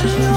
much.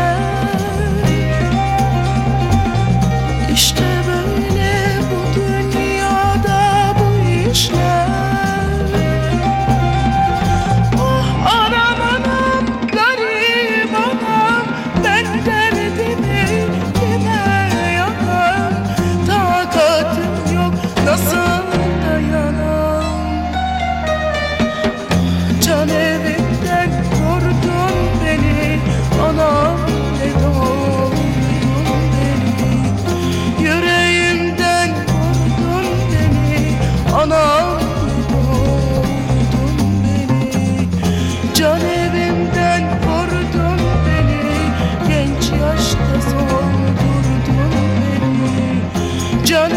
love anam Vurdun beni can evimden vurdun beni Genç yaşta soldurdun beni. Can